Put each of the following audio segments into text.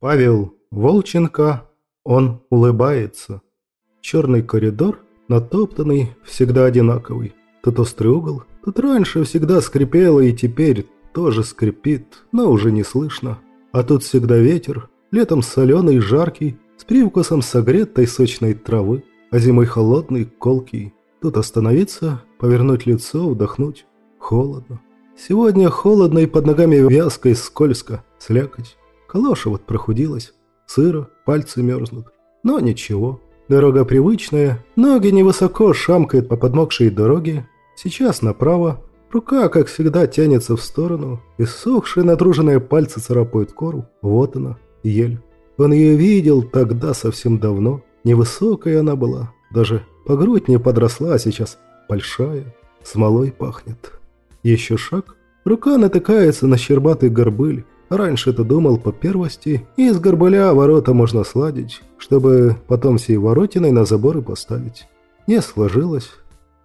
Павел Волченко, он улыбается. Черный коридор, натоптанный, всегда одинаковый. Тут острый угол, тут раньше всегда скрипело и теперь тоже скрипит, но уже не слышно. А тут всегда ветер, летом соленый и жаркий, с привкусом согретой сочной травы, а зимой холодный, колкий. Тут остановиться, повернуть лицо, вдохнуть. Холодно. Сегодня холодно и под ногами вязко и скользко, слякоть. Калоша вот прохудилась, сыро, пальцы мерзнут. Но ничего, дорога привычная, ноги невысоко шамкают по подмокшей дороге. Сейчас направо, рука, как всегда, тянется в сторону, и сохшие натруженные пальцы царапают кору. Вот она, ель. Он ее видел тогда совсем давно. Невысокая она была, даже по грудь не подросла, а сейчас большая, смолой пахнет. Еще шаг, рука натыкается на щербатый горбыль. Раньше-то думал по первости, и из горбыля ворота можно сладить, чтобы потом всей воротиной на заборы поставить. Не сложилось.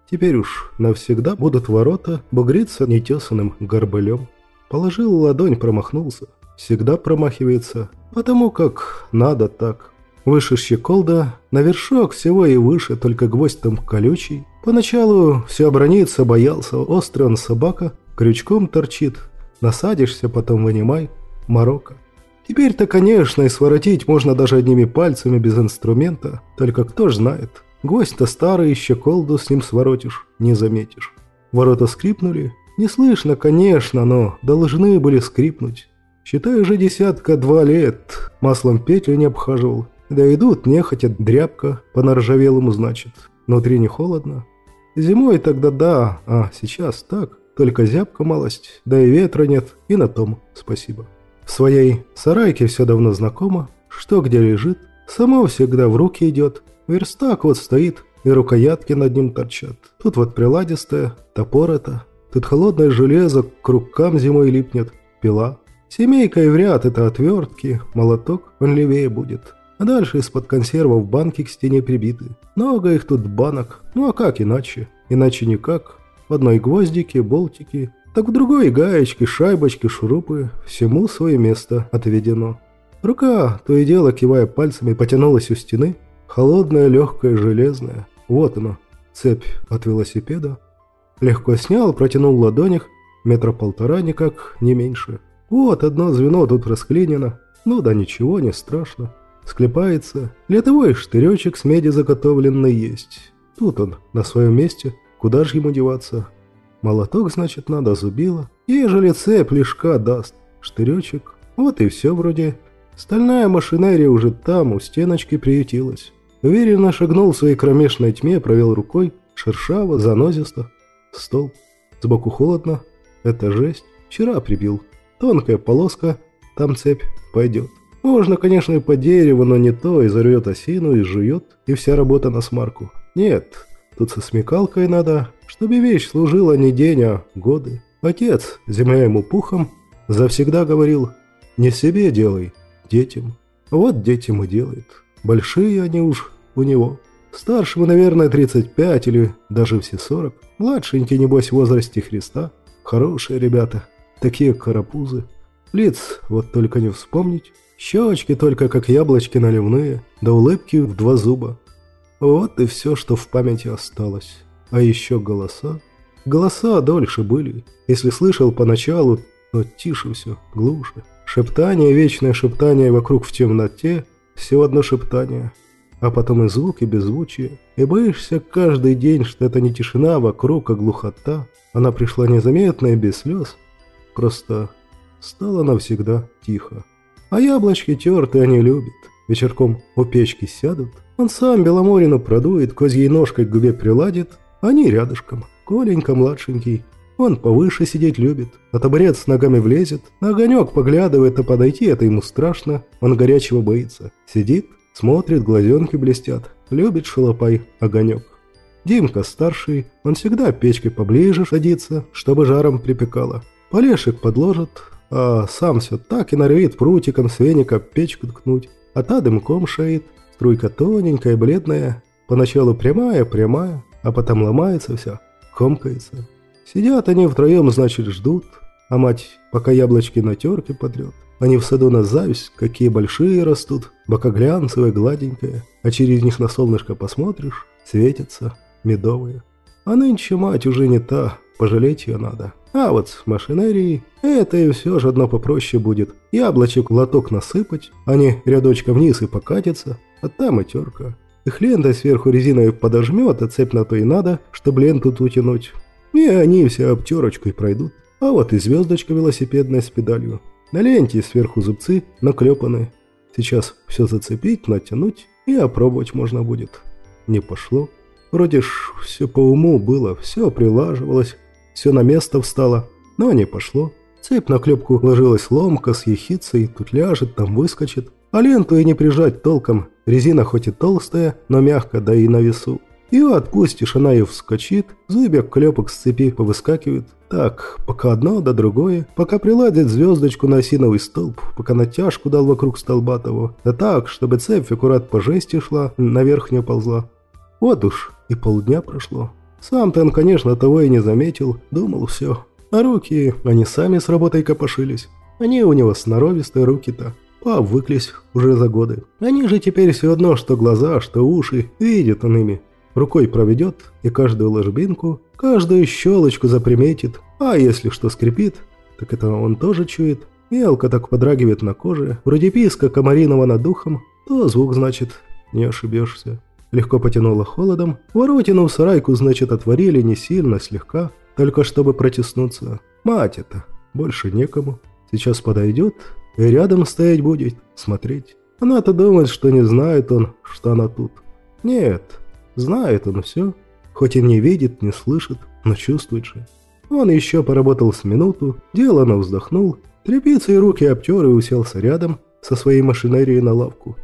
Теперь уж навсегда будут ворота бугриться нетесанным горбылем. Положил ладонь, промахнулся. Всегда промахивается, потому как надо так. Выше щеколда, на вершок всего и выше, только гвоздь там колючий. Поначалу все оброниться боялся, острый он собака, крючком торчит. Насадишься, потом вынимай. Марокко. Теперь-то, конечно, и своротить можно даже одними пальцами без инструмента, только кто ж знает. Гвоздь-то старый, щеколду с ним своротишь, не заметишь. Ворота скрипнули. Не слышно, конечно, но должны были скрипнуть. Считай, уже десятка-два лет. Маслом петли не обхаживал. Да идут, нехотя, дрябка по наржавелому, значит. Внутри не холодно. Зимой тогда да, а сейчас так. Только зябка малость, да и ветра нет, и на том спасибо. В своей сарайке все давно знакомо, что где лежит, само всегда в руки идет. Верстак вот стоит, и рукоятки над ним торчат. Тут вот приладистая, топор это. Тут холодное железо к рукам зимой липнет, пила. Семейка и в ряд это отвертки, молоток, он левее будет. А дальше из-под консервов банки к стене прибиты. Много их тут банок. Ну а как иначе? Иначе никак. В одной гвоздики, болтики, так в другой гаечки, шайбочки, шурупы. Всему свое место отведено. Рука, то и дело, кивая пальцами, потянулась у стены. Холодная, легкая, железная. Вот оно, цепь от велосипеда. Легко снял, протянул ладонях. Метра полтора никак, не меньше. Вот одно звено тут расклинено. Ну да ничего, не страшно. Склепается. Летовой штыречек с меди заготовленный есть. Тут он, на своем месте. Куда же ему деваться? Молоток, значит, надо зубило. Ежели цепь лишка даст. Штыречек. Вот и все вроде. Стальная машинерия уже там, у стеночки приютилась. Уверенно шагнул в своей кромешной тьме, провел рукой. Шершаво, занозисто. Стол. Сбоку холодно. Это жесть. Вчера прибил. Тонкая полоска. Там цепь пойдет. Можно, конечно, и по дереву, но не то, и зарвет осину, и жует, и вся работа на смарку. Нет, тут со смекалкой надо, чтобы вещь служила не день, а годы. Отец, земля ему пухом, завсегда говорил, не себе делай, детям. Вот детям и делает. Большие они уж у него. Старшему, наверное, 35 или даже все 40. Младшенький, небось, в возрасте Христа. Хорошие ребята, такие карапузы. Лиц вот только не вспомнить. Щечки только как яблочки наливные, да улыбки в два зуба. Вот и все, что в памяти осталось. А еще голоса. Голоса дольше были. Если слышал поначалу, но тише все, глуше. Шептание, вечное шептание вокруг в темноте, все одно шептание. А потом и звук, и беззвучие. И боишься каждый день, что это не тишина вокруг, а глухота. Она пришла незаметно и без слез. Просто стало навсегда тихо. А яблочки тертые они любят. Вечерком у печки сядут. Он сам Беломорину продует, козьей ножкой к губе приладит. Они рядышком. Коленька младшенький. Он повыше сидеть любит. На табурет с ногами влезет. На огонек поглядывает, а подойти это ему страшно. Он горячего боится. Сидит, смотрит, глазенки блестят. Любит шалопай огонек. Димка старший, он всегда печкой поближе садится, чтобы жаром припекало. Полешек подложит, а сам все так и норовит прутиком с веника печку ткнуть, а та дымком шеет, струйка тоненькая, бледная, поначалу прямая-прямая, а потом ломается вся, комкается. Сидят они втроем, значит, ждут, а мать пока яблочки на терке подрет. Они в саду на зависть, какие большие растут, бока глянцевые, гладенькие, а через них на солнышко посмотришь, светятся, медовые. А нынче мать уже не та, пожалеть ее надо. А вот с машинерией это и все же одно попроще будет. Яблочек в лоток насыпать, они рядочком вниз и покатятся, а там и терка. Их лентой сверху резиной подожмет, а цепь на то и надо, чтобы ленту тут утянуть. И они все обтерочкой пройдут. А вот и звездочка велосипедная с педалью. На ленте сверху зубцы наклепаны. Сейчас все зацепить, натянуть и опробовать можно будет. Не пошло. Вроде ж все по уму было, все прилаживалось, все на место встало, но не пошло. Цепь на клепку ложилась ломка с ехицей, тут ляжет, там выскочит. А ленту и не прижать толком, резина хоть и толстая, но мягко, да и на весу. Ее отпустишь, она и вскочит, зубик клепок с цепи повыскакивает. Так, пока одно да другое, пока приладит звездочку на осиновый столб, пока натяжку дал вокруг столба того, да так, чтобы цепь аккурат по жести шла, наверх не ползла. Вот уж и полдня прошло. Сам-то он, конечно, того и не заметил, думал все. А руки, они сами с работой копошились. Они у него сноровистые руки-то. Повыклись уже за годы. Они же теперь все одно, что глаза, что уши, видят он ими. Рукой проведет и каждую ложбинку, каждую щелочку заприметит. А если что скрипит, так это он тоже чует. Мелко так подрагивает на коже, вроде писка комариного над духом, то звук, значит, не ошибешься. Легко потянуло холодом. Воротину в сарайку, значит, отворили не сильно, слегка, только чтобы протиснуться. Мать это, больше некому. Сейчас подойдет и рядом стоять будет, смотреть. Она-то думает, что не знает он, что она тут. Нет, Знает он все, хоть и не видит, не слышит, но чувствует же. Он еще поработал с минуту, делано вздохнул, тряпицы и руки обтер и уселся рядом со своей машинерией на лавку.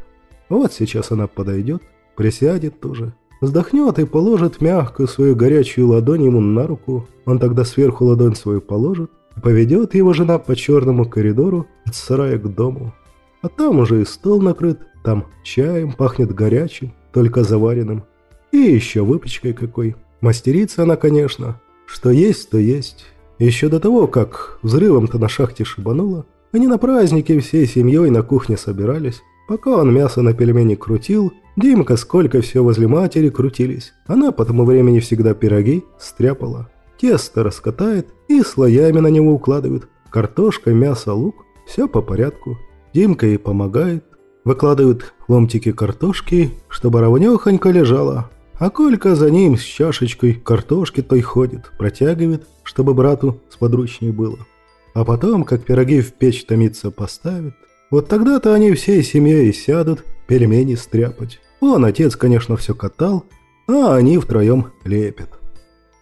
Вот сейчас она подойдет, присядет тоже, вздохнет и положит мягкую свою горячую ладонь ему на руку. Он тогда сверху ладонь свою положит и поведет его жена по черному коридору от сарая к дому. А там уже и стол накрыт, там чаем пахнет горячим, только заваренным. И еще выпечкой какой. Мастерица она, конечно. Что есть, то есть. Еще до того, как взрывом-то на шахте шибануло, они на празднике всей семьей на кухне собирались. Пока он мясо на пельмени крутил, Димка сколько все возле матери крутились. Она по тому времени всегда пироги стряпала. Тесто раскатает и слоями на него укладывает. Картошка, мясо, лук. Все по порядку. Димка ей помогает. Выкладывают ломтики картошки, чтобы ровнёхонько лежала. А Колька за ним с чашечкой картошки той ходит, протягивает, чтобы брату сподручней было. А потом, как пироги в печь томиться поставит, вот тогда-то они всей семьей сядут пельмени стряпать. Он, отец, конечно, все катал, а они втроем лепят.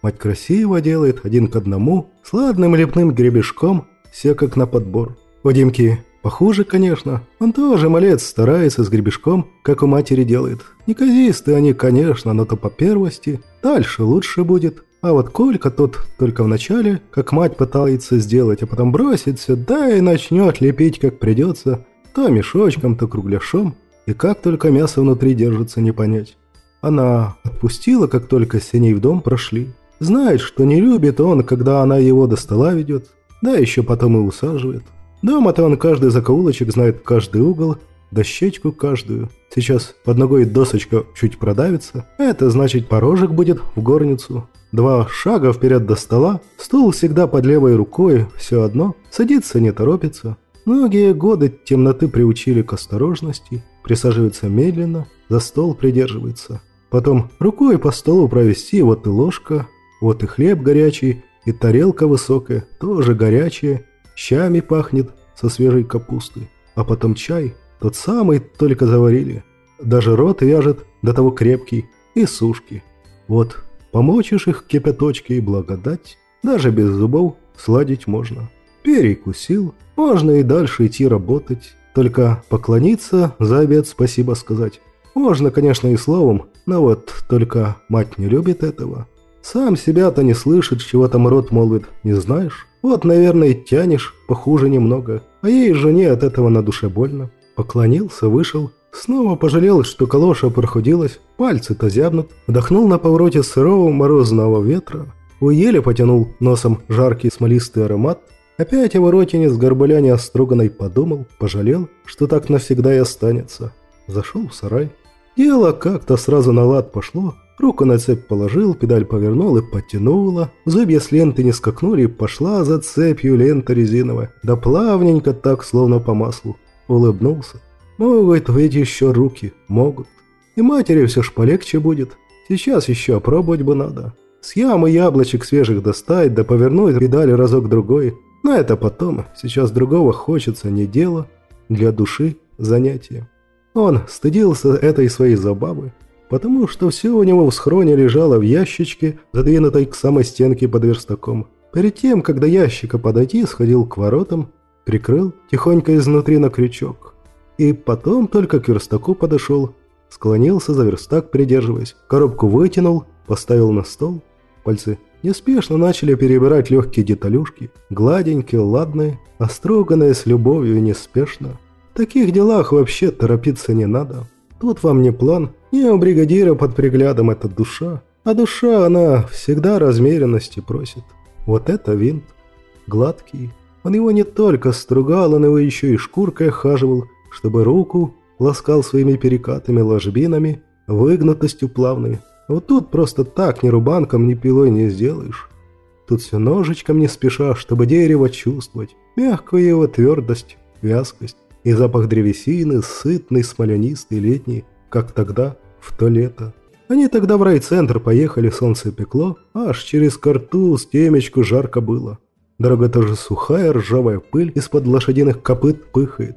Мать красиво делает, один к одному, с ладным лепным гребешком, все как на подбор. У Димки Похуже, конечно. Он тоже малец, старается с гребешком, как у матери делает. Неказисты они, конечно, но то по первости. Дальше лучше будет. А вот Колька тот только в начале, как мать пытается сделать, а потом бросится, да и начнет лепить как придется. То мешочком, то кругляшом. И как только мясо внутри держится, не понять. Она отпустила, как только с ней в дом прошли. Знает, что не любит он, когда она его до стола ведет. Да еще потом и усаживает. Дома-то он каждый закоулочек знает каждый угол, дощечку каждую. Сейчас под ногой досочка чуть продавится. Это значит порожек будет в горницу. Два шага вперед до стола, стул всегда под левой рукой, все одно, садиться не торопится. Многие годы темноты приучили к осторожности, присаживается медленно, за стол придерживается. Потом рукой по столу провести, вот и ложка, вот и хлеб горячий, и тарелка высокая, тоже горячая, щами пахнет со свежей капустой. А потом чай, тот самый, только заварили. Даже рот вяжет, до того крепкий, и сушки. Вот, помочишь их кипяточке и благодать, даже без зубов сладить можно. Перекусил, можно и дальше идти работать, только поклониться, за обед спасибо сказать. Можно, конечно, и словом, но вот только мать не любит этого. Сам себя-то не слышит, чего там рот молвит, не знаешь? Вот, наверное, тянешь, похуже немного. А ей жене от этого на душе больно. Поклонился, вышел. Снова пожалел, что калоша проходилась, пальцы-то зябнут. Вдохнул на повороте сырого морозного ветра. У еле потянул носом жаркий смолистый аромат. Опять его ротине с горбыляни остроганной подумал, пожалел, что так навсегда и останется. Зашел в сарай. Дело как-то сразу на лад пошло. Руку на цепь положил, педаль повернул и потянула. Зубья с ленты не скакнули, пошла за цепью лента резиновая. Да плавненько так, словно по маслу. Улыбнулся. Могут ведь еще руки, могут. И матери все ж полегче будет. Сейчас еще опробовать бы надо. С ямы яблочек свежих достать, да повернуть педали разок-другой. Но это потом, сейчас другого хочется не дело, для души занятие. Он стыдился этой своей забавы, потому что все у него в схроне лежало в ящичке, задвинутой к самой стенке под верстаком. Перед тем, когда ящика подойти, сходил к воротам, прикрыл тихонько изнутри на крючок. И потом только к верстаку подошел, склонился за верстак, придерживаясь, коробку вытянул, поставил на стол, пальцы неспешно начали перебирать легкие деталюшки, гладенькие, ладные, остроганные с любовью неспешно. В таких делах вообще торопиться не надо. Тут вам не план, не у бригадира под приглядом это душа, а душа, она всегда размеренности просит. Вот это винт. Гладкий. Он его не только стругал, он его еще и шкуркой хаживал, чтобы руку ласкал своими перекатыми ложбинами, выгнутостью плавной, вот тут просто так ни рубанком, ни пилой не сделаешь. Тут все ножичком не спеша, чтобы дерево чувствовать, мягкую его твердость, вязкость и запах древесины, сытный, смолянистый, летний, как тогда, в то лето. Они тогда в райцентр поехали, солнце пекло, аж через карту с темечку жарко было. Дорога тоже сухая, ржавая пыль из-под лошадиных копыт пыхает.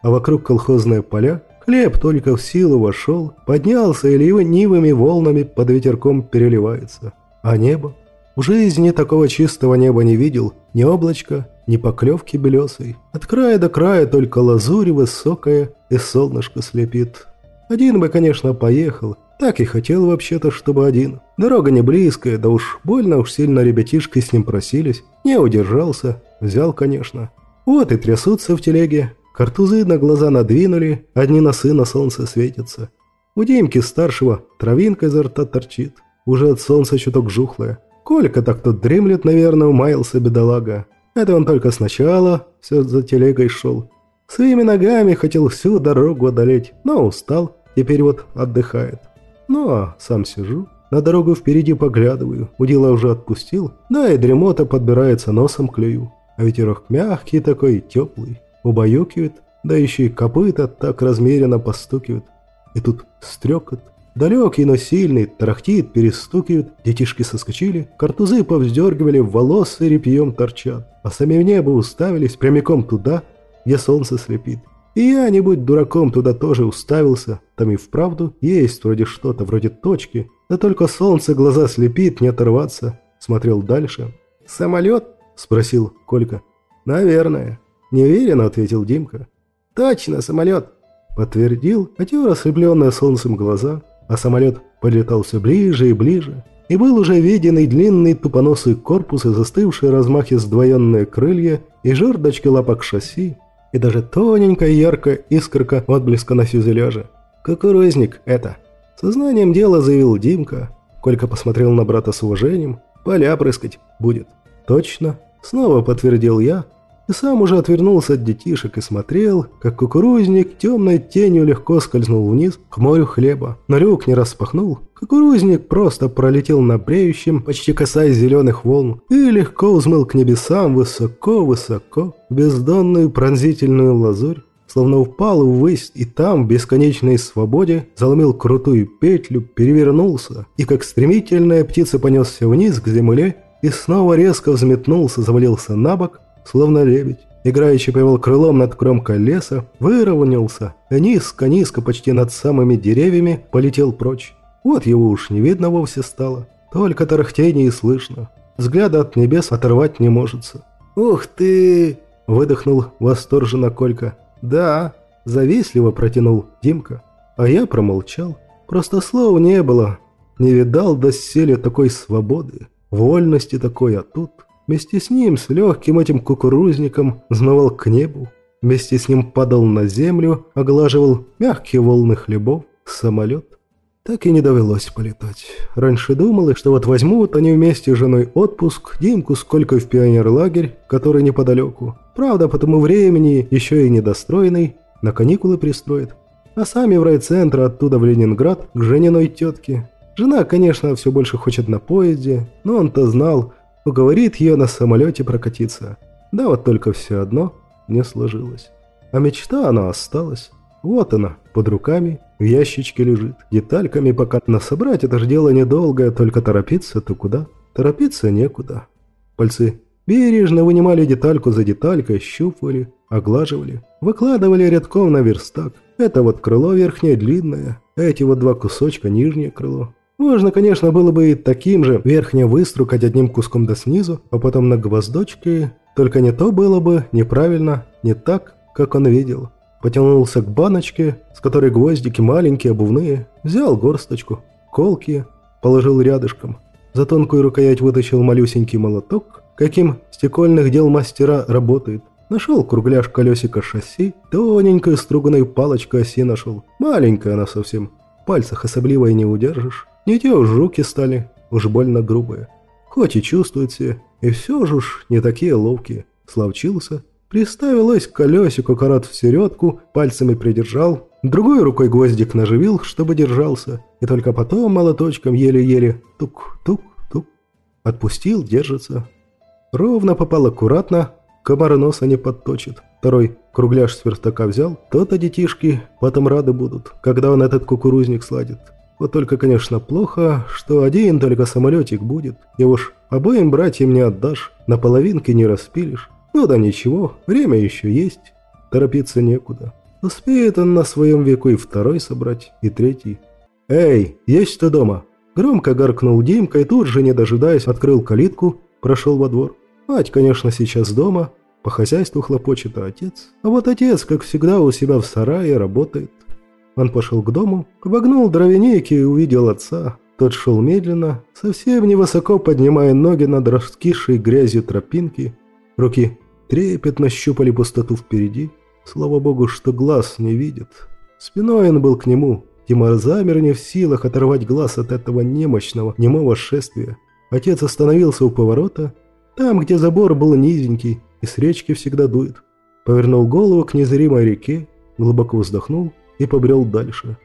А вокруг колхозные поля, Хлеб только в силу вошел, поднялся и ленивыми волнами под ветерком переливается. А небо? В жизни такого чистого неба не видел, ни облачка, ни поклевки белесой. От края до края только лазурь высокая и солнышко слепит. Один бы, конечно, поехал, так и хотел вообще-то, чтобы один. Дорога не близкая, да уж больно уж сильно ребятишки с ним просились. Не удержался, взял, конечно. Вот и трясутся в телеге, Картузы на глаза надвинули, одни носы на солнце светятся. У Димки старшего травинка изо рта торчит, уже от солнца чуток жухлая. Колька так тут дремлет, наверное, умаялся бедолага. Это он только сначала все за телегой шел. Своими ногами хотел всю дорогу одолеть, но устал, теперь вот отдыхает. Ну а сам сижу, на дорогу впереди поглядываю, удила уже отпустил, да и дремота подбирается носом клюю. А ветерок мягкий такой, теплый убаюкивает, да еще и копыта так размеренно постукивают. И тут стрекот, далекий, но сильный, тарахтит, перестукивает, детишки соскочили, картузы повздергивали, волосы репьем торчат, а сами в небо уставились прямиком туда, где солнце слепит. И я, не будь дураком, туда тоже уставился, там и вправду есть вроде что-то, вроде точки, да только солнце глаза слепит, не оторваться. Смотрел дальше. «Самолет?» – спросил Колька. «Наверное». «Неуверенно», — ответил Димка. «Точно, самолет!» Подтвердил, хотел ослепленные солнцем глаза, а самолет подлетал все ближе и ближе. И был уже виден и длинный тупоносый корпус, и застывшие размахи сдвоенные крылья, и жердочки лапок шасси, и даже тоненькая яркая искорка отблеска на фюзеляже. «Кукурузник это!» Сознанием дела заявил Димка. Колька посмотрел на брата с уважением. «Поля прыскать будет». «Точно!» Снова подтвердил я, и сам уже отвернулся от детишек и смотрел, как кукурузник темной тенью легко скользнул вниз к морю хлеба. Но люк не распахнул. Кукурузник просто пролетел на бреющем, почти касаясь зеленых волн, и легко взмыл к небесам высоко-высоко, бездонную пронзительную лазурь, словно упал ввысь и там, в бесконечной свободе, заломил крутую петлю, перевернулся, и как стремительная птица понесся вниз к земле, и снова резко взметнулся, завалился на бок, словно лебедь. Играющий повел крылом над кромкой леса, выровнялся, и низко-низко, почти над самыми деревьями, полетел прочь. Вот его уж не видно вовсе стало, только тарахтение и слышно. Взгляда от небес оторвать не можется. «Ух ты!» – выдохнул восторженно Колька. «Да!» – завистливо протянул Димка. А я промолчал. Просто слов не было. Не видал доселе такой свободы, вольности такой, а тут... Вместе с ним, с легким этим кукурузником, взмывал к небу. Вместе с ним падал на землю, оглаживал мягкие волны хлебов, самолет. Так и не довелось полетать. Раньше думал, что вот возьмут они вместе с женой отпуск, Димку сколько в пионерлагерь, который неподалеку. Правда, по тому времени еще и недостроенный, на каникулы пристроит. А сами в райцентр оттуда в Ленинград к жениной тетке. Жена, конечно, все больше хочет на поезде, но он-то знал, уговорит ее на самолете прокатиться. Да вот только все одно не сложилось. А мечта она осталась. Вот она, под руками, в ящичке лежит. Детальками пока насобрать это же дело недолгое, только торопиться-то куда? Торопиться некуда. Пальцы бережно вынимали детальку за деталькой, щупывали, оглаживали, выкладывали рядком на верстак. Это вот крыло верхнее длинное, эти вот два кусочка нижнее крыло. Можно, конечно, было бы и таким же верхнее выструкать одним куском до снизу, а потом на гвоздочке, только не то было бы неправильно, не так, как он видел. Потянулся к баночке, с которой гвоздики маленькие, обувные, взял горсточку, колкие, положил рядышком. За тонкую рукоять вытащил малюсенький молоток, каким стекольных дел мастера работает. Нашел кругляш колесика шасси, тоненькую струганную палочку оси нашел. Маленькая она совсем, в пальцах особливо и не удержишь. Не те уж руки стали, уж больно грубые. Хоть и чувствуете, и все же уж не такие ловкие. Словчился, Приставилась к колесику карат в середку, пальцами придержал, другой рукой гвоздик наживил, чтобы держался, и только потом молоточком еле-еле тук-тук-тук. Отпустил, держится. Ровно попал аккуратно, комар носа не подточит. Второй кругляш с верстака взял, то-то детишки потом рады будут, когда он этот кукурузник сладит. Вот только, конечно, плохо, что один только самолетик будет, и уж обоим братьям не отдашь, на половинке не распилишь. Ну да ничего, время еще есть, торопиться некуда. Успеет он на своем веку и второй собрать, и третий. «Эй, есть кто дома?» Громко гаркнул Димка и тут же, не дожидаясь, открыл калитку, прошел во двор. Мать, конечно, сейчас дома, по хозяйству хлопочет, а отец... А вот отец, как всегда, у себя в сарае работает. Он пошел к дому, обогнул дровянейки и увидел отца. Тот шел медленно, совсем невысоко поднимая ноги над раскисшей грязью тропинки. Руки трепетно щупали пустоту впереди. Слава богу, что глаз не видит. Спиной он был к нему. Тимар замер не в силах оторвать глаз от этого немощного, немого шествия. Отец остановился у поворота, там, где забор был низенький и с речки всегда дует. Повернул голову к незримой реке, глубоко вздохнул и побрел дальше.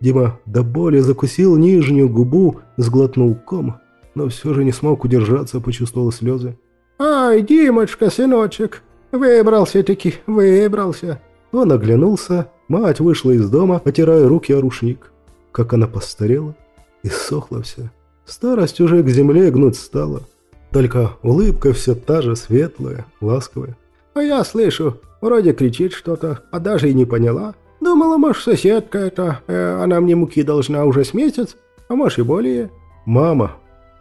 Дима до боли закусил нижнюю губу, сглотнул ком, но все же не смог удержаться, почувствовал слезы. «Ай, Димочка, сыночек, выбрался-таки, выбрался!» Он оглянулся, мать вышла из дома, отирая руки о рушник. Как она постарела и сохла вся. Старость уже к земле гнуть стала. Только улыбка все та же светлая, ласковая. «А я слышу, вроде кричит что-то, а даже и не поняла. Думала, может, соседка это, э, она мне муки должна уже с месяц, а может и более». «Мама,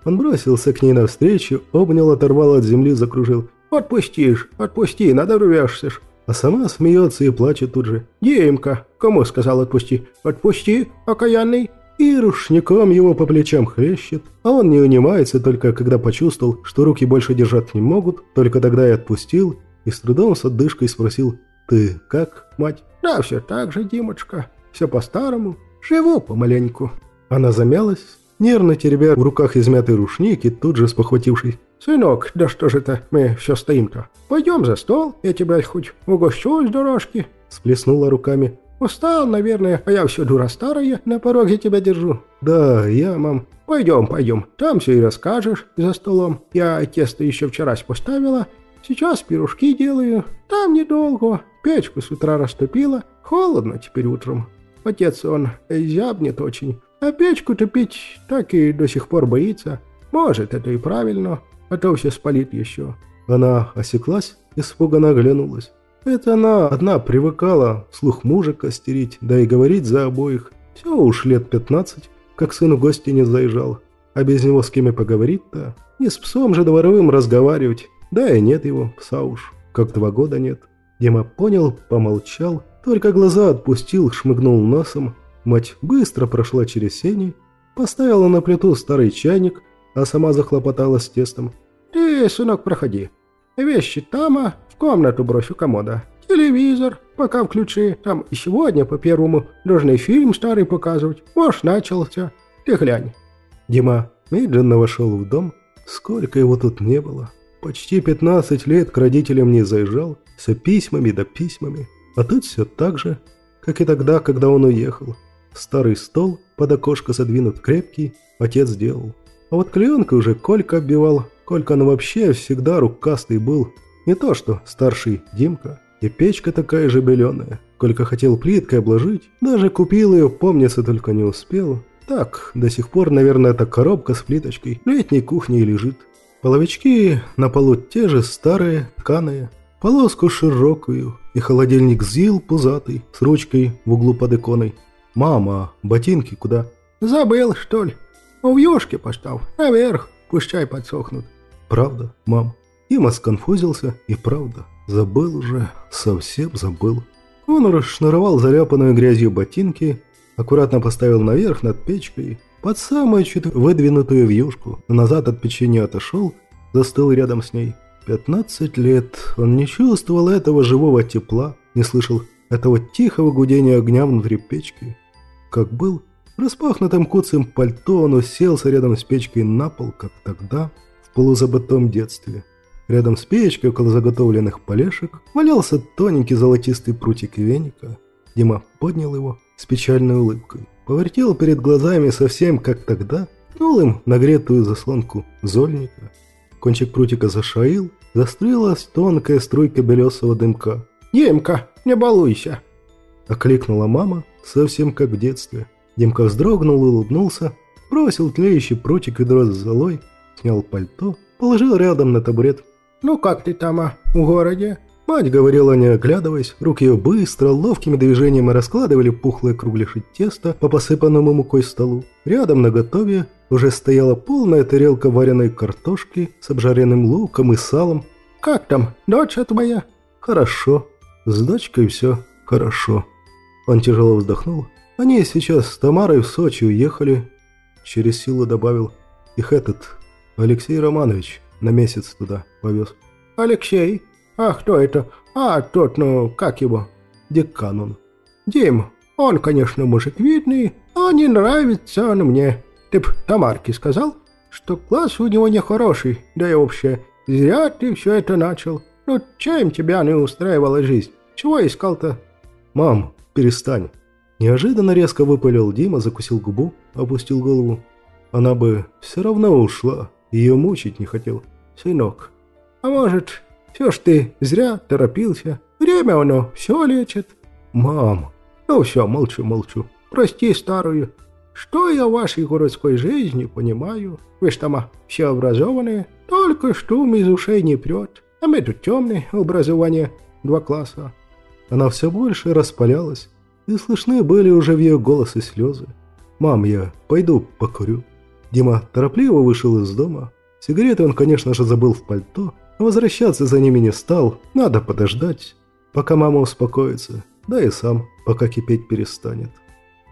он бросился к ней навстречу, обнял, оторвал от земли, закружил. «Отпустишь, отпусти, надо рвешься ж». А сама смеется и плачет тут же. «Димка, кому сказал отпусти? Отпусти, окаянный!» И рушником его по плечам хлещет, а он не унимается только когда почувствовал, что руки больше держать не могут, только тогда и отпустил, и с трудом с отдышкой спросил «Ты как, мать?» «Да все так же, Димочка, все по-старому, живу помаленьку». Она замялась, нервно теребя в руках измятый рушник и тут же спохватившись. «Сынок, да что же это мы все стоим-то? Пойдем за стол, я тебя хоть угощу с дорожки». Сплеснула руками. «Устал, наверное, а я все дура старая, на пороге тебя держу». «Да, я, мам». «Пойдем, пойдем, там все и расскажешь за столом. Я тесто еще вчера поставила, сейчас пирожки делаю. Там недолго, печку с утра растопила, холодно теперь утром. Отец он зябнет очень, а печку топить так и до сих пор боится. Может, это и правильно, а то все спалит еще». Она осеклась, испуганно оглянулась. Это она одна привыкала слух мужа костерить, да и говорить за обоих. Все уж лет пятнадцать, как сын в гости не заезжал. А без него с кем и поговорить-то? Не с псом же дворовым разговаривать. Да и нет его, пса уж, как два года нет. Дима понял, помолчал, только глаза отпустил, шмыгнул носом, Мать быстро прошла через сени, поставила на плиту старый чайник, а сама захлопотала с тестом. «Ты, сынок, проходи. Вещи там, а в комнату брось у комода. телевизор пока включи. Там и сегодня по первому должны фильм старый показывать. Может, начался. Ты глянь». Дима медленно вошел в дом. Сколько его тут не было. Почти 15 лет к родителям не заезжал. Все письмами да письмами. А тут все так же, как и тогда, когда он уехал. Старый стол под окошко задвинут крепкий, отец сделал. А вот клеенка уже Колька оббивал. Колька он вообще всегда рукастый был. Не то что старший Димка. И печка такая же беленая. Колька хотел плиткой обложить. Даже купил ее, помнится, только не успел. Так, до сих пор, наверное, эта коробка с плиточкой в летней кухне лежит. Половички на полу те же старые, тканые. Полоску широкую и холодильник ЗИЛ пузатый с ручкой в углу под иконой. «Мама, ботинки куда?» «Забыл, что ли? У вьюшки постав, наверх, пущай подсохнут». «Правда, мам?» Дима сконфузился и правда, забыл уже, совсем забыл. Он расшнуровал заляпанную грязью ботинки, аккуратно поставил наверх над печкой, под самую чуть выдвинутую вьюшку, назад от печенья отошел, застыл рядом с ней. Пятнадцать лет он не чувствовал этого живого тепла, не слышал этого тихого гудения огня внутри печки. Как был, распахнутым куцем пальто он уселся рядом с печкой на пол, как тогда, в полузабытом детстве. Рядом с печкой, около заготовленных полешек, валялся тоненький золотистый прутик веника. Дима поднял его с печальной улыбкой, повертел перед глазами совсем как тогда, тянул им нагретую заслонку зольника. Кончик прутика зашаил, заструилась тонкая струйка белесого дымка. «Димка, не балуйся!» Окликнула мама, совсем как в детстве. Димка вздрогнул и улыбнулся, бросил тлеющий прутик ведро с золой, снял пальто, положил рядом на табурет. «Ну как ты там, а, в городе?» Мать говорила, не оглядываясь, руки ее быстро, ловкими движениями раскладывали пухлые кругляши теста по посыпанному мукой столу. Рядом на готове уже стояла полная тарелка вареной картошки с обжаренным луком и салом. «Как там, дочь твоя?» «Хорошо. С дочкой все хорошо». Он тяжело вздохнул. Они сейчас с Тамарой в Сочи уехали. Через силу добавил. Их этот, Алексей Романович, на месяц туда повез. «Алексей? А кто это? А, тот, ну, как его?» «Декан он». «Дим, он, конечно, мужик видный, а не нравится он мне. Ты б Тамарке сказал, что класс у него нехороший, да и вообще, зря ты все это начал. Ну, чем тебя не устраивала жизнь? Чего искал-то?» «Мам, перестань». Неожиданно резко выпалил Дима, закусил губу, опустил голову. Она бы все равно ушла, ее мучить не хотел. «Сынок, а может, все ж ты зря торопился? Время оно все лечит». «Мам, ну все, молчу, молчу. Прости старую. Что я в вашей городской жизни понимаю? Вы ж там все образованные, только шум из ушей не прет. А мы тут темные, образование, два класса». Она все больше распалялась, и слышны были уже в ее голосе слезы. «Мам, я пойду покурю». Дима торопливо вышел из дома. Сигареты он, конечно же, забыл в пальто, но возвращаться за ними не стал, надо подождать, пока мама успокоится, да и сам, пока кипеть перестанет.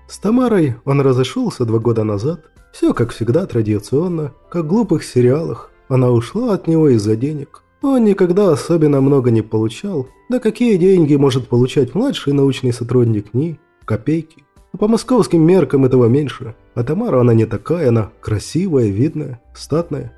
С Тамарой он разошелся два года назад. Все, как всегда, традиционно, как в глупых сериалах. Она ушла от него из-за денег. Он никогда особенно много не получал. Да какие деньги может получать младший научный сотрудник НИ? Копейки. А по московским меркам этого меньше. А Тамара она не такая, она красивая, видная, статная.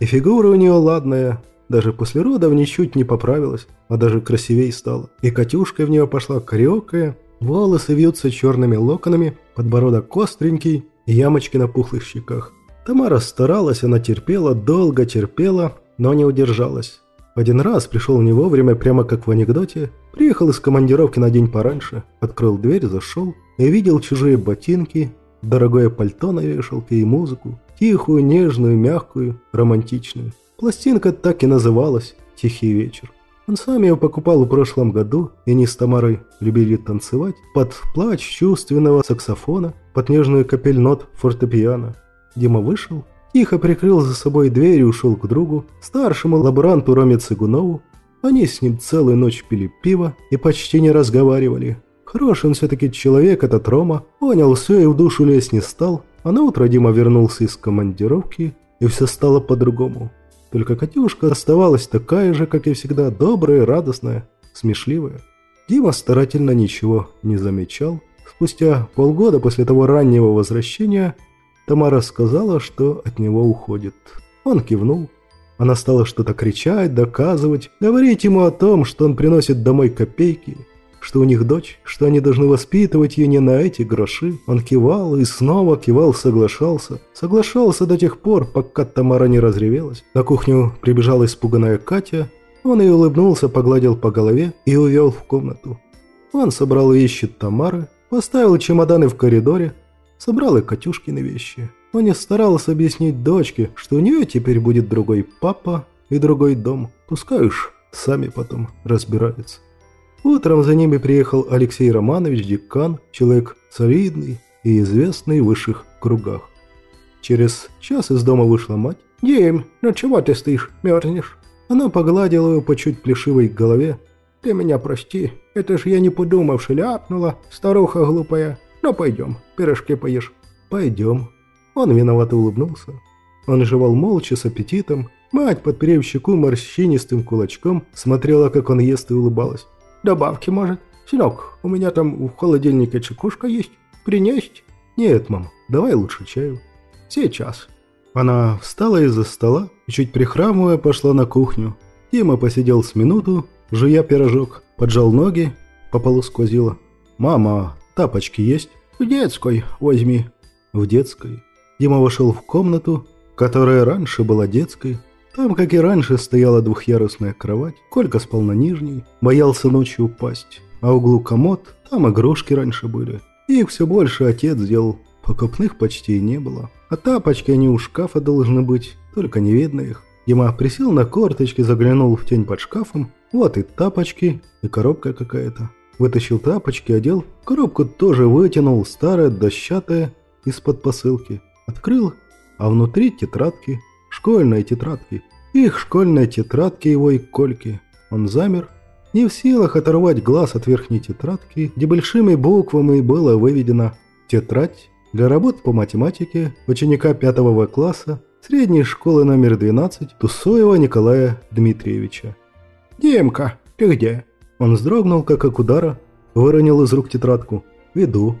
И фигура у нее ладная. Даже после родов ничуть не поправилась, а даже красивее стала. И Катюшка в нее пошла крепкая, Волосы вьются черными локонами, подбородок остренький, ямочки на пухлых щеках. Тамара старалась, она терпела, долго терпела, но не удержалась. Один раз пришел не вовремя, прямо как в анекдоте. Приехал из командировки на день пораньше, открыл дверь, зашел и видел чужие ботинки, дорогое пальто на вешалке и музыку. Тихую, нежную, мягкую, романтичную. Пластинка так и называлась «Тихий вечер». Он сам ее покупал в прошлом году, и они с Тамарой любили танцевать под плач чувственного саксофона, под нежную капель нот фортепиано. Дима вышел, тихо прикрыл за собой дверь и ушел к другу, старшему лаборанту Роме Цыгунову. Они с ним целую ночь пили пиво и почти не разговаривали. Хороший он все-таки человек, этот Рома, понял все и в душу лезть не стал, а на утро Дима вернулся из командировки, и все стало по-другому. Только Катюшка оставалась такая же, как и всегда, добрая, радостная, смешливая. Дима старательно ничего не замечал. Спустя полгода после того раннего возвращения Тамара сказала, что от него уходит. Он кивнул. Она стала что-то кричать, доказывать, говорить ему о том, что он приносит домой копейки, что у них дочь, что они должны воспитывать ее не на эти гроши. Он кивал и снова кивал, соглашался. Соглашался до тех пор, пока Тамара не разревелась. На кухню прибежала испуганная Катя. Он ей улыбнулся, погладил по голове и увел в комнату. Он собрал вещи Тамары, поставил чемоданы в коридоре, собрал и Катюшкины вещи. Он не старался объяснить дочке, что у нее теперь будет другой папа и другой дом. Пускай уж сами потом разбираются. Утром за ними приехал Алексей Романович, декан, человек солидный и известный в высших кругах. Через час из дома вышла мать. «Дим, ну чего ты стоишь, мерзнешь?» Она погладила его по чуть плешивой голове. «Ты меня прости, это ж я не подумавши ляпнула, старуха глупая. Ну пойдем, пирожки поешь». «Пойдем». Он виновато улыбнулся. Он жевал молча с аппетитом. Мать, подперев щеку морщинистым кулачком, смотрела, как он ест и улыбалась. Добавки, может? Сынок, у меня там в холодильнике чекушка есть. Принесть? Нет, мам, давай лучше чаю. Сейчас. Она встала из-за стола и, чуть прихрамывая, пошла на кухню. Дима посидел с минуту, жуя пирожок, поджал ноги, по полу сквозило. «Мама, тапочки есть?» «В детской возьми». «В детской». Дима вошел в комнату, которая раньше была детской, там, как и раньше, стояла двухъярусная кровать. Колька спал на нижней, боялся ночью упасть. А углу комод, там игрушки раньше были. Их все больше отец сделал. Покупных почти и не было. А тапочки они у шкафа должны быть, только не видно их. Дима присел на корточки, заглянул в тень под шкафом. Вот и тапочки, и коробка какая-то. Вытащил тапочки, одел. Коробку тоже вытянул, старая, дощатая, из-под посылки. Открыл, а внутри тетрадки – Школьные тетрадки. Их школьные тетрадки его и Кольки. Он замер, не в силах оторвать глаз от верхней тетрадки, где большими буквами было выведено «Тетрадь для работ по математике ученика пятого класса средней школы номер 12 Тусоева Николая Дмитриевича». «Димка, ты где?» Он вздрогнул, как от удара, выронил из рук тетрадку. «Веду».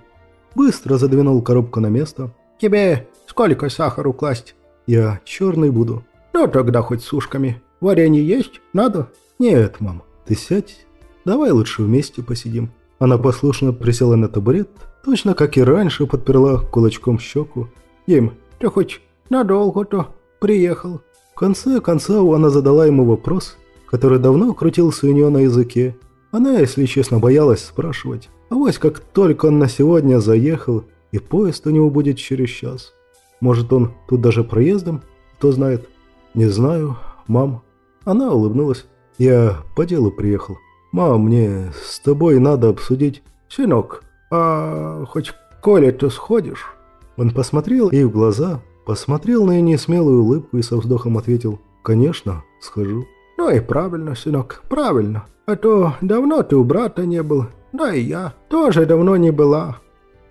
Быстро задвинул коробку на место. «Тебе сколько сахару класть?» Я черный буду. Ну тогда хоть с ушками. Варенье есть? Надо? Нет, мам, ты сядь. Давай лучше вместе посидим. Она послушно присела на табурет, точно как и раньше подперла кулачком щеку. Дим, ты хоть надолго-то приехал? В конце концов она задала ему вопрос, который давно крутился у нее на языке. Она, если честно, боялась спрашивать. А вось как только он на сегодня заехал, и поезд у него будет через час. Может, он тут даже проездом? Кто знает? Не знаю. Мам. Она улыбнулась. Я по делу приехал. Мам, мне с тобой надо обсудить. Сынок, а хоть в коле ты сходишь? Он посмотрел ей в глаза, посмотрел на ее несмелую улыбку и со вздохом ответил. Конечно, схожу. Ну и правильно, сынок, правильно. А то давно ты у брата не был. Да и я тоже давно не была.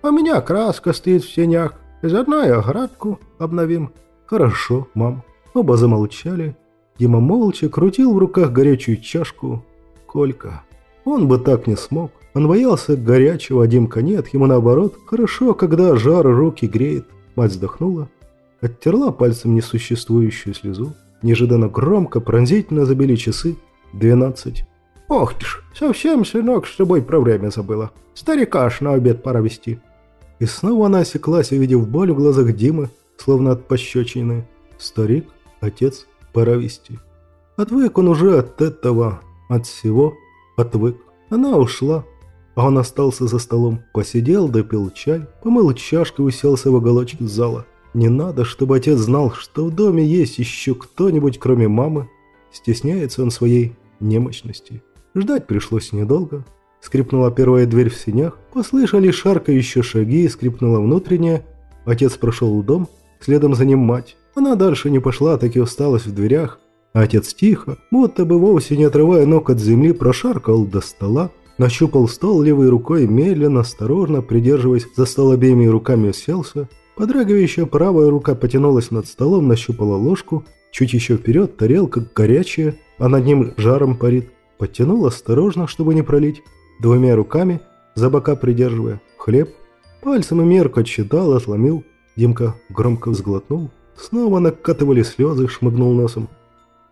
У меня краска стоит в сенях. Заодно и оградку обновим. Хорошо, мам. Оба замолчали. Дима молча крутил в руках горячую чашку. Колька. Он бы так не смог. Он боялся горячего, а Димка нет. Ему наоборот. Хорошо, когда жар руки греет. Мать вздохнула. Оттерла пальцем несуществующую слезу. Неожиданно громко, пронзительно забили часы. Двенадцать. «Ох ты ж, совсем, сынок, с тобой про время забыла. Старика аж на обед пора вести». И снова она осеклась, увидев боль в глазах Димы, словно от пощечины. Старик, отец, пора вести. Отвык он уже от этого, от всего, отвык. Она ушла, а он остался за столом. Посидел, допил чай, помыл чашку и уселся в уголочке зала. Не надо, чтобы отец знал, что в доме есть еще кто-нибудь, кроме мамы. Стесняется он своей немощности. Ждать пришлось недолго. Скрипнула первая дверь в синях, послышали шаркающие шаги, скрипнула внутренняя. Отец прошел в дом, следом за ним мать. Она дальше не пошла, так и осталась в дверях. Отец тихо, будто бы вовсе не отрывая ног от земли, прошаркал до стола, нащупал стол левой рукой, медленно, осторожно, придерживаясь за стол обеими руками, уселся. Подрагивающая правая рука потянулась над столом, нащупала ложку, чуть еще вперед, тарелка горячая, а над ним жаром парит. Подтянул осторожно, чтобы не пролить. Двумя руками, за бока придерживая, хлеб. Пальцем и мерку отсчитал, отломил. Димка громко взглотнул. Снова накатывали слезы, шмыгнул носом.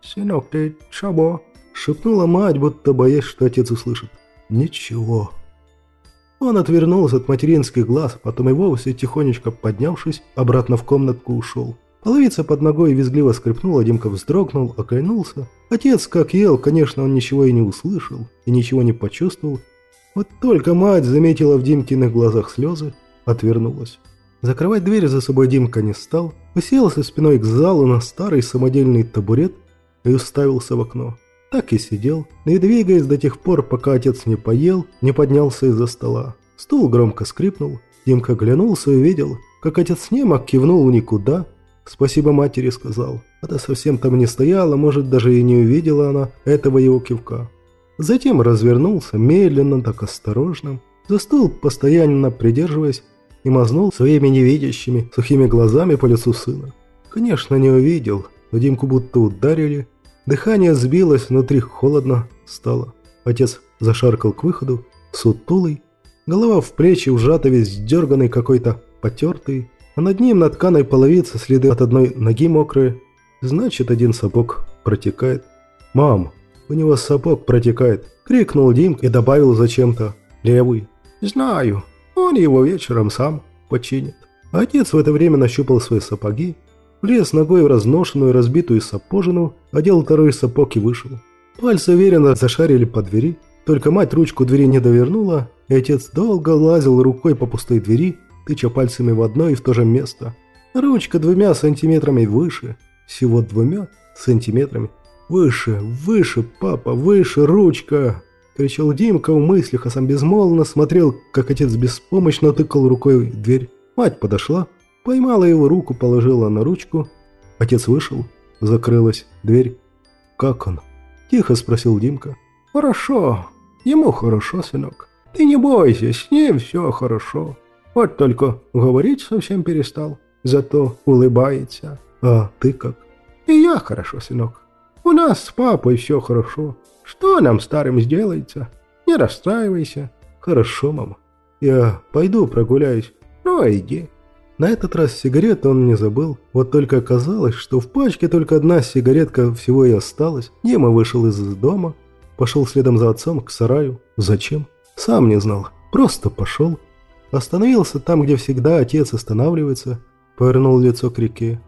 «Сынок, ты чего?» – шепнула мать, будто боясь, что отец услышит. «Ничего». Он отвернулся от материнских глаз, потом и вовсе, тихонечко поднявшись, обратно в комнатку ушел. Половица под ногой визгливо скрипнула, Димка вздрогнул, оглянулся. Отец, как ел, конечно, он ничего и не услышал, и ничего не почувствовал. Вот только мать заметила в Димкиных глазах слезы, отвернулась. Закрывать дверь за собой Димка не стал, уселся спиной к залу на старый самодельный табурет и уставился в окно. Так и сидел, не двигаясь до тех пор, пока отец не поел, не поднялся из-за стола. Стул громко скрипнул, Димка глянулся и увидел, как отец немок кивнул никуда, «Спасибо матери», — сказал. Это совсем там не стояла, может, даже и не увидела она этого его кивка. Затем развернулся, медленно, так осторожно, за стол, постоянно придерживаясь, и мазнул своими невидящими, сухими глазами по лицу сына. Конечно, не увидел, но Димку будто ударили. Дыхание сбилось, внутри холодно стало. Отец зашаркал к выходу, сутулый, голова в плечи ужата, весь дерганный какой-то, потертый, а над ним на тканой половице следы от одной ноги мокрые. Значит, один сапог протекает. «Мам, у него сапог протекает!» – крикнул Дим и добавил зачем-то «левый». «Знаю, он его вечером сам починит». Отец в это время нащупал свои сапоги, влез ногой в разношенную разбитую сапожину, одел второй сапог и вышел. Пальцы уверенно зашарили по двери, только мать ручку двери не довернула, и отец долго лазил рукой по пустой двери, тыча пальцами в одно и в то же место. Ручка двумя сантиметрами выше, всего двумя сантиметрами. «Выше, выше, папа, выше, ручка!» Кричал Димка в мыслях, а сам безмолвно смотрел, как отец беспомощно тыкал рукой в дверь. Мать подошла, поймала его руку, положила на ручку. Отец вышел, закрылась дверь. «Как он?» – тихо спросил Димка. «Хорошо. Ему хорошо, сынок. Ты не бойся, с ним все хорошо. Вот только говорить совсем перестал, зато улыбается. А ты как? И я хорошо, сынок. У нас с папой все хорошо. Что нам старым сделается? Не расстраивайся. Хорошо, мама. Я пойду прогуляюсь. Ну, иди. На этот раз сигарет он не забыл. Вот только оказалось, что в пачке только одна сигаретка всего и осталась. Дима вышел из дома, пошел следом за отцом к сараю. Зачем? Сам не знал. Просто пошел. Остановился там, где всегда отец останавливается, повернул лицо к реке.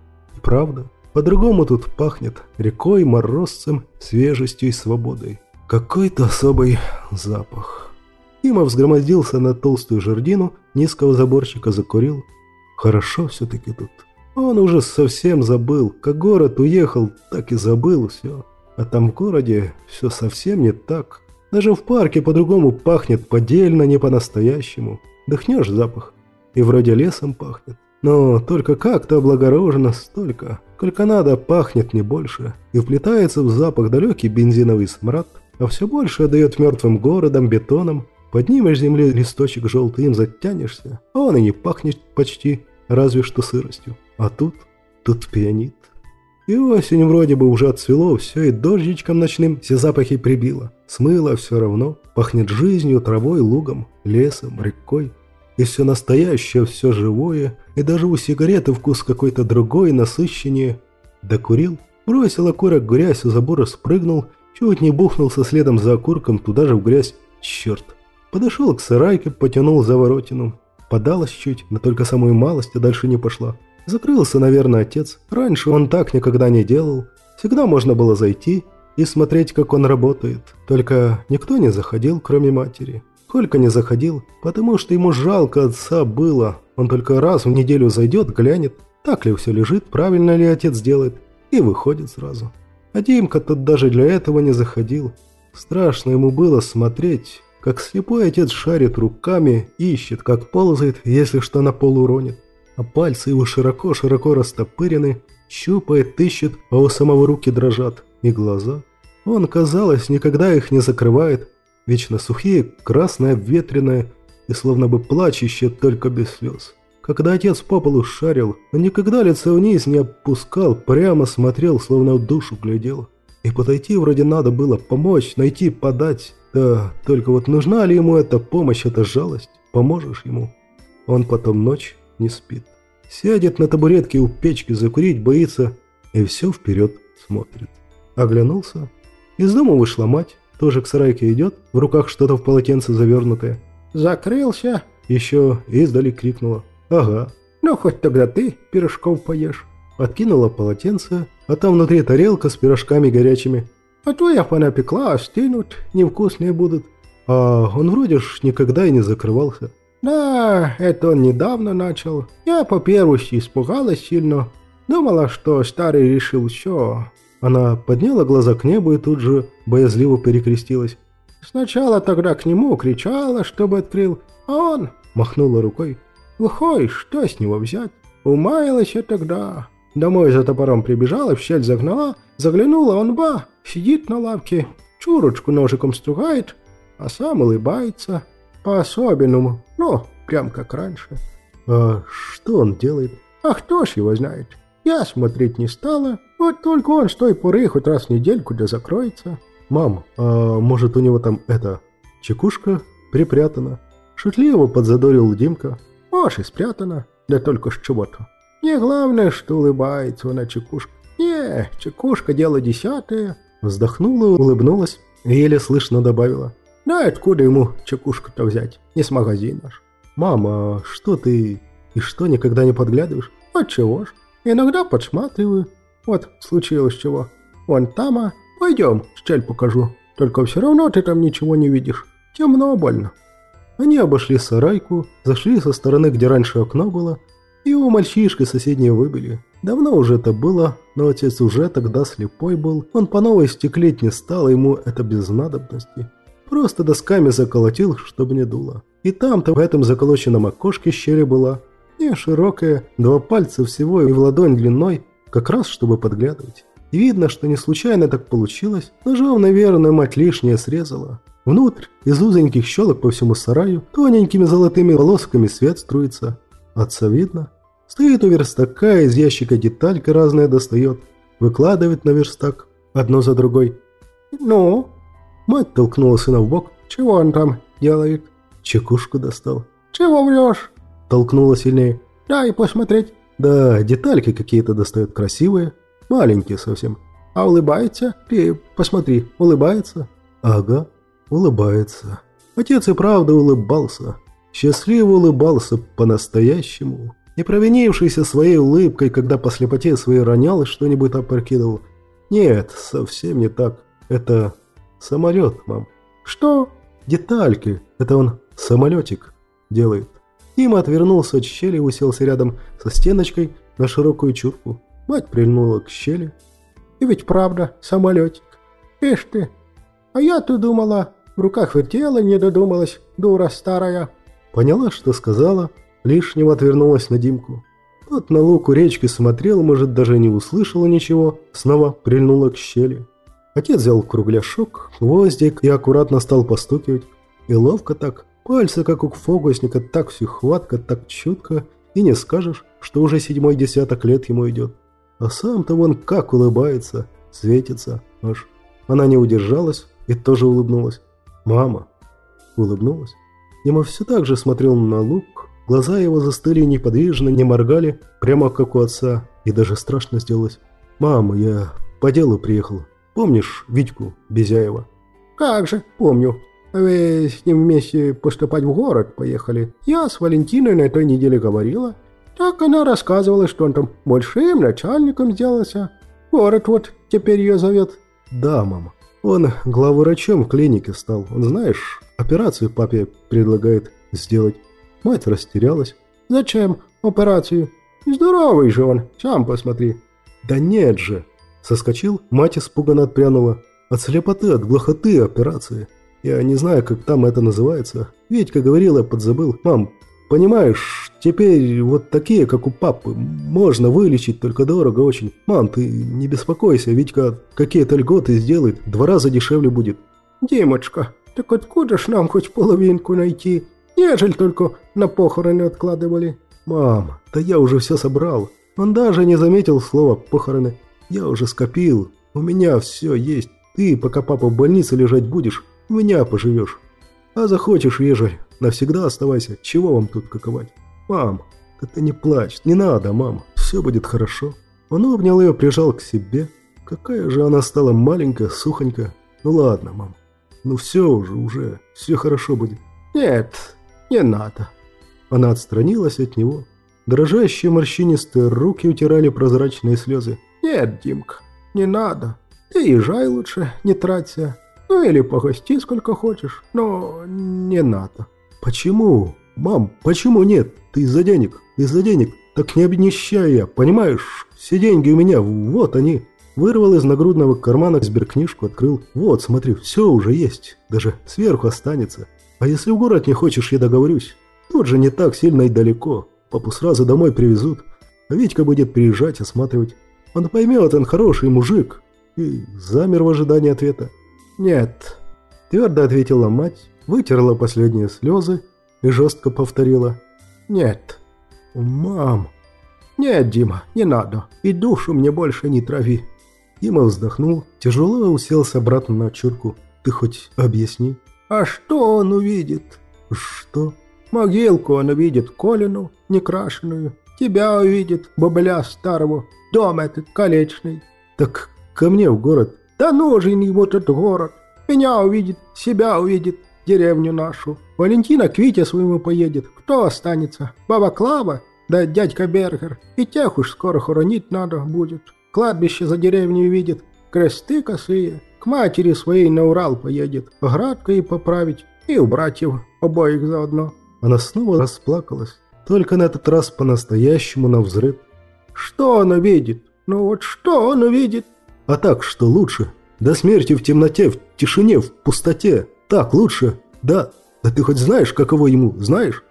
Правда, по-другому тут пахнет рекой, морозцем, свежестью и свободой. Какой-то особый запах. Дима взгромоздился на толстую жердину низкого заборчика, закурил. Хорошо все-таки тут. Он уже совсем забыл, как город уехал, так и забыл все. А там в городе все совсем не так. Даже в парке по-другому пахнет, поддельно, не по-настоящему. Дыхнешь запах, и вроде лесом пахнет. Но только как-то облагорожено столько, сколько надо, пахнет не больше, и вплетается в запах далекий бензиновый смрад, а все больше отдает мертвым городом, бетоном. Поднимешь земли листочек желтый, им затянешься, а он и не пахнет почти, разве что сыростью. А тут, тут пьянит. И осень вроде бы уже отцвело все, и дождичком ночным все запахи прибило. Смыло все равно, пахнет жизнью, травой, лугом, лесом, рекой. И все настоящее, все живое, и даже у сигареты вкус какой-то другой, насыщеннее. Докурил, бросил окурок грязь, у забора спрыгнул, чуть не бухнулся следом за окурком туда же в грязь. Черт. Подошел к сарайке, потянул за воротину. Подалась чуть, но только самую малость, а дальше не пошла. Закрылся, наверное, отец. Раньше он так никогда не делал. Всегда можно было зайти и смотреть, как он работает. Только никто не заходил, кроме матери. Колька не заходил, потому что ему жалко отца было. Он только раз в неделю зайдет, глянет, так ли все лежит, правильно ли отец делает, и выходит сразу. А Димка тут даже для этого не заходил. Страшно ему было смотреть, как слепой отец шарит руками, ищет, как ползает, если что на пол уронит а пальцы его широко-широко растопырены, щупает, ищет, а у самого руки дрожат, и глаза. Он, казалось, никогда их не закрывает, вечно сухие, красные, обветренные, и словно бы плачущие, только без слез. Когда отец по полу шарил, он никогда лицо вниз не опускал, прямо смотрел, словно в душу глядел. И подойти вроде надо было, помочь, найти, подать. Да, только вот нужна ли ему эта помощь, эта жалость? Поможешь ему? Он потом ночь не спит. Сядет на табуретке у печки, закурить боится и все вперед смотрит. Оглянулся. Из дома вышла мать, тоже к сарайке идет, в руках что-то в полотенце завернутое. «Закрылся?» Еще издали крикнула. «Ага». «Ну, хоть тогда ты пирожков поешь». Откинула полотенце, а там внутри тарелка с пирожками горячими. «А то я понапекла, остынут, невкусные будут». А он вроде ж никогда и не закрывался. «Да, это он недавно начал. Я по первости испугалась сильно. Думала, что старый решил все. Она подняла глаза к небу и тут же боязливо перекрестилась. Сначала тогда к нему кричала, чтобы открыл, а он махнула рукой. Выходит, что с него взять? Умаялась я тогда. Домой за топором прибежала, в щель загнала, заглянула, он ба, сидит на лавке, чурочку ножиком стругает, а сам улыбается. По-особенному, ну, прям как раньше. А что он делает? А кто ж его знает? Я смотреть не стала, вот только он с той поры хоть раз в недельку да закроется. Мам, а может у него там это, чекушка припрятана? Шутливо подзадорил Димка. Может и спрятана, да только с чего-то. Не главное, что улыбается она чекушка. Не, чекушка дело десятое. Вздохнула, улыбнулась и еле слышно добавила. Да откуда ему чекушку-то взять? Не с магазина ж. Мама, что ты и что никогда не подглядываешь? Отчего ж? Иногда подсматриваю. Вот, случилось чего. Вон там, а пойдем, щель покажу. Только все равно ты там ничего не видишь. Темно больно. Они обошли сарайку, зашли со стороны, где раньше окно было, и его мальчишки соседние выбили. Давно уже это было, но отец уже тогда слепой был. Он по новой стеклеть не стал, ему это без надобности. Просто досками заколотил, чтобы не дуло. И там-то в этом заколоченном окошке щель была. Не широкая, два пальца всего и в ладонь длиной, как раз чтобы подглядывать. И видно, что не случайно так получилось. Ножом, наверное, мать лишнее срезала. Внутрь, из узеньких щелок по всему сараю, тоненькими золотыми волосками свет струится. Отца видно. Стоит у верстака, из ящика деталька разная достает. Выкладывает на верстак, одно за другой. «Ну?» Мать толкнула сына в бок. «Чего он там делает?» Чекушку достал. «Чего врешь?» Толкнула сильнее. «Дай посмотреть». Да, детальки какие-то достает красивые, маленькие совсем. А улыбается? Ты посмотри, улыбается? Ага, улыбается. Отец и правда улыбался. Счастливо улыбался по-настоящему. Не провинившийся своей улыбкой, когда по слепоте своей ронял и что-нибудь опрокидывал. Нет, совсем не так. Это самолет, мам. Что? Детальки. Это он самолетик делает. Дима отвернулся от щели и уселся рядом со стеночкой на широкую чурку. Мать прильнула к щели. И ведь правда, самолетик. Ишь ты. А я-то думала, в руках вертела, не додумалась, дура старая. Поняла, что сказала, лишнего отвернулась на Димку. Тот на лук у речки смотрел, может, даже не услышала ничего, снова прильнула к щели. Отец взял кругляшок, гвоздик и аккуратно стал постукивать. И ловко так, пальцы, как у фокусника, так все хватко, так чутко, и не скажешь, что уже седьмой десяток лет ему идет. А сам-то вон как улыбается, светится аж. Она не удержалась и тоже улыбнулась. «Мама!» Улыбнулась. Дима все так же смотрел на лук, глаза его застыли неподвижно, не моргали, прямо как у отца, и даже страшно сделалось. «Мама, я по делу приехал. Помнишь Витьку Безяева?» «Как же, помню. Вы с ним вместе поступать в город поехали. Я с Валентиной на той неделе говорила. Так она рассказывала, что он там большим начальником сделался. Город вот теперь ее зовет». «Да, мама. Он главврачом в клинике стал. Он, знаешь, операцию папе предлагает сделать». Мать растерялась. «Зачем операцию? Здоровый же он, сам посмотри». «Да нет же!» Соскочил, мать испуганно отпрянула. «От слепоты, от глухоты операции. Я не знаю, как там это называется. Витька говорила, подзабыл. Мам, понимаешь, теперь вот такие, как у папы, можно вылечить, только дорого очень. Мам, ты не беспокойся, Витька какие-то льготы сделает, два раза дешевле будет». «Димочка, так откуда ж нам хоть половинку найти?» Ежель только на похороны откладывали. Мам, да я уже все собрал. Он даже не заметил слова «похороны». Я уже скопил. У меня все есть. Ты, пока папа в больнице лежать будешь, у меня поживешь. А захочешь, езжай, навсегда оставайся, чего вам тут каковать? Мам, да ты не плачь, не надо, мам, все будет хорошо. Он обнял ее, прижал к себе. Какая же она стала маленькая, сухонькая. Ну ладно, мам, ну все уже, уже, все хорошо будет. Нет, не надо. Она отстранилась от него. Дрожащие морщинистые руки утирали прозрачные слезы. Нет, Димка, не надо. Ты езжай лучше, не траться. Ну или погости сколько хочешь, но не надо. Почему? Мам, почему нет? Ты из-за денег, из-за денег. Так не обнищай я, понимаешь? Все деньги у меня, вот они. Вырвал из нагрудного кармана сберкнижку, открыл. Вот, смотри, все уже есть. Даже сверху останется. А если в город не хочешь, я договорюсь. Тут же не так сильно и далеко. Папу сразу домой привезут. А Витька будет приезжать, осматривать. Он поймет, он хороший мужик. И замер в ожидании ответа. «Нет», – твердо ответила мать, вытерла последние слезы и жестко повторила. «Нет». «Мам!» «Нет, Дима, не надо. И душу мне больше не трави». Дима вздохнул, тяжело уселся обратно на чурку. «Ты хоть объясни?» «А что он увидит?» «Что?» «Могилку он увидит, Колину, некрашенную. Тебя увидит, бобля старого. Дом этот колечный». «Так ко мне в город?» «Да нужен ему этот город. Меня увидит, себя увидит, деревню нашу. Валентина к Вите своему поедет. Кто останется? Баба Клава? Да дядька Бергер. И тех уж скоро хоронить надо будет. Кладбище за деревней видит. Кресты косые. К матери своей на Урал поедет. Градко и поправить. И у братьев обоих заодно. Она снова расплакалась. Только на этот раз по-настоящему на взрыв. Что он увидит? Ну вот что он увидит? А так, что лучше? До смерти в темноте, в тишине, в пустоте. Так лучше? Да. Да ты хоть знаешь, каково ему, знаешь?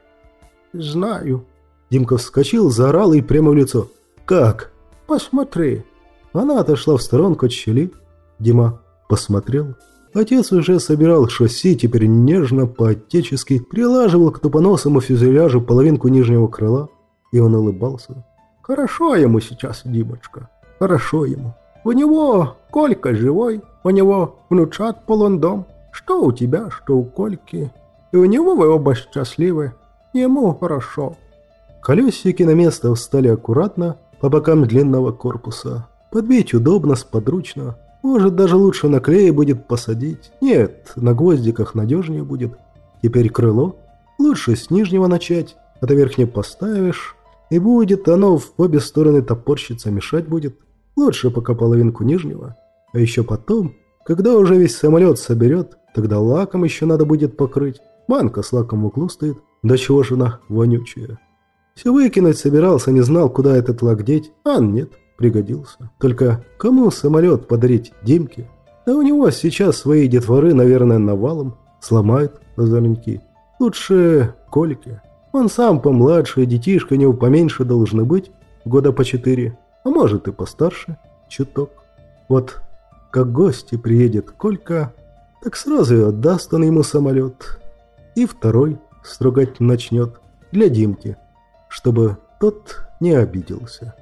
Знаю. Димка вскочил, заорал и прямо в лицо. Как? Посмотри. Она отошла в сторонку от щели. Дима посмотрел. Отец уже собирал шасси, теперь нежно, по-отечески, прилаживал к тупоносому фюзеляжу половинку нижнего крыла, и он улыбался. «Хорошо ему сейчас, Димочка, хорошо ему. У него Колька живой, у него внучат полон дом. Что у тебя, что у Кольки. И у него вы оба счастливы. Ему хорошо». Колесики на место встали аккуратно по бокам длинного корпуса. Подбить удобно, сподручно. Может, даже лучше на клее будет посадить. Нет, на гвоздиках надежнее будет. Теперь крыло. Лучше с нижнего начать, а то верхнее поставишь. И будет оно в обе стороны топорщиться мешать будет. Лучше пока половинку нижнего. А еще потом, когда уже весь самолет соберет, тогда лаком еще надо будет покрыть. Банка с лаком в углу стоит. Да чего же она вонючая. Все выкинуть собирался, не знал, куда этот лак деть. А нет, пригодился. Только кому самолет подарить Димке? Да у него сейчас свои детворы, наверное, навалом. Сломают озорники. Лучше Кольке. Он сам помладше, детишка него поменьше должны быть. Года по четыре а может и постарше, чуток. Вот как гости приедет Колька, так сразу и отдаст он ему самолет. И второй строгать начнет для Димки, чтобы тот не обиделся.